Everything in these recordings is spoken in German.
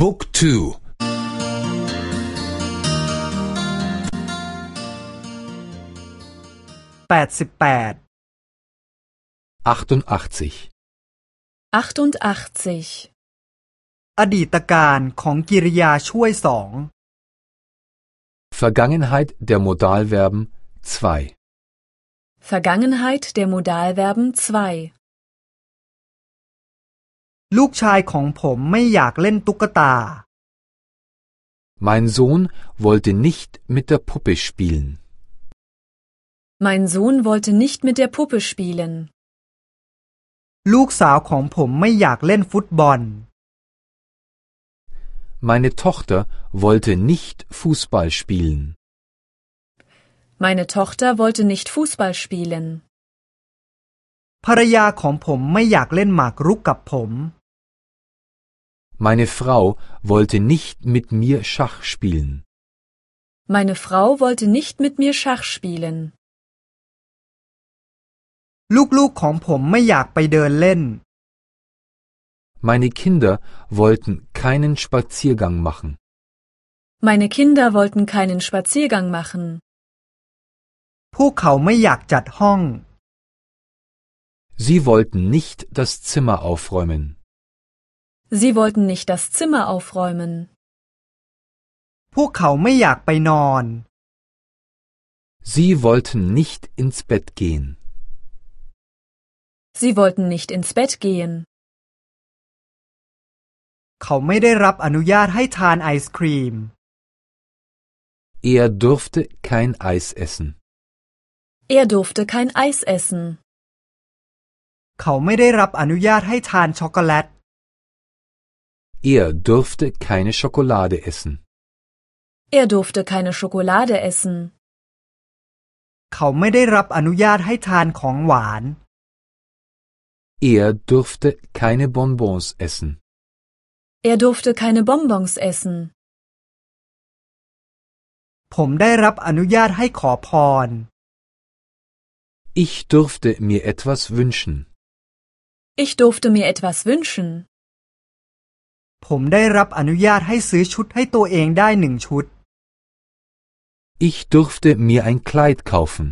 บุ๊กทูแปดสิบแปด 88 88. อดีตการของกิริยาช่วยสอง Vergangenheit der Modalverben 2 Vergangenheit der Modalverben 2. ลูกชายของผมไม่อยากเล่นตุ๊กตา Mein Sohn wollte nicht mit der Puppe spielen. Mein Sohn wollte nicht mit der Puppe spielen. ลูกสาวของผมไม่อยากเล่นฟุตบอล Meine Tochter wollte nicht Fußball spielen. Meine Tochter wollte nicht Fußball spielen. ภรรยาของผมไม่อยากเล่นหมากรุกกับผม Meine Frau wollte nicht mit mir Schach spielen. Meine Frau wollte nicht mit mir Schach spielen. ลูกๆของผมไม่อยากไปเดินเล่น Meine Kinder wollten keinen Spaziergang machen. Meine Kinder wollten keinen Spaziergang machen. พวกเขาไม่อยากจัดห้อง Sie wollten nicht das Zimmer aufräumen. Sie wollten nicht das Zimmer aufräumen. พวกเขาไม่อยากไปนอน Sie wollten nicht ins Bett gehen. Sie wollten nicht ins Bett gehen. เขาไม่ได้รับอนุญาตให้ทานไอศครีม Er durfte kein Eis essen. Er durfte kein Eis essen. เขาไม่ได้รับอนุญาตให้ทานช็อกโกแลต Er durfte keine Schokolade essen. Er durfte keine Schokolade essen. เขาไม่ได้รับอนุญาตให้ทานของหวาน Er durfte keine Bonbons essen. Er durfte keine Bonbons essen. ผมได้รับอนุญาตให้ขอพร Ich durfte mir etwas wünschen. Ich durfte mir etwas wünschen. ผมได้รับอนุญาตให้ซื้อชุดให้ตัวเองได้หนึ่งชุด Ich durfte mir ein Kleid kaufen.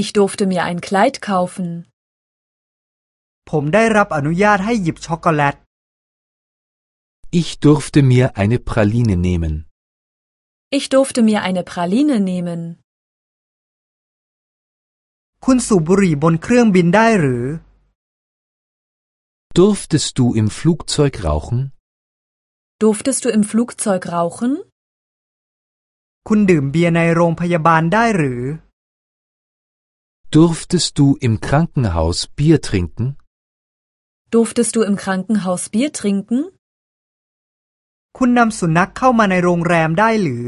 Ich durfte mir ein Kleid kaufen. ผมได้รับอนุญาตให้หยิบช็อกโกแลต Ich durfte mir eine Praline nehmen. Ich durfte mir eine Praline nehmen. คุณสูบบุหรี่บนเครื่องบินได้หรือ Durftest du im Flugzeug rauchen? Durftest du im Flugzeug rauchen? คุณดื่มเบียร์ในโรงพยาบาลได้หรือ Durftest du im Krankenhaus Bier trinken? Durftest du im Krankenhaus Bier trinken? คุณนำสุนัขเข้ามาในโรงแรมได้หรือ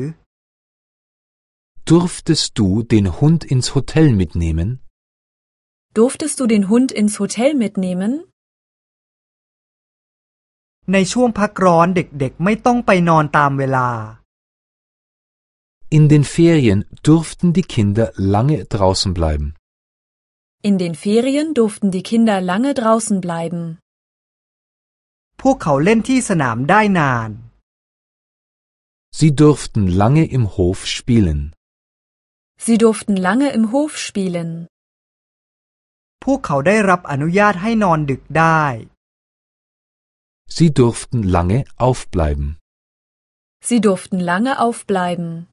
Durftest du den Hund ins Hotel mitnehmen? Durftest du den Hund ins Hotel mitnehmen? ในช่วงพักร้อนเด็กๆ ไม่ต้องไปนอนตามเวลา In den Ferien durften die Kinder lange draußen bleiben. In den Ferien durften die Kinder lange draußen bleiben. พวกเขาเล่นที่สนามได้นาน Sie durften lange im Hof spielen. Sie durften lange im Hof spielen. พวกเขาได้รับอนุญาตให้นอนดึกได้ Sie durften lange aufbleiben. Sie durften lange aufbleiben.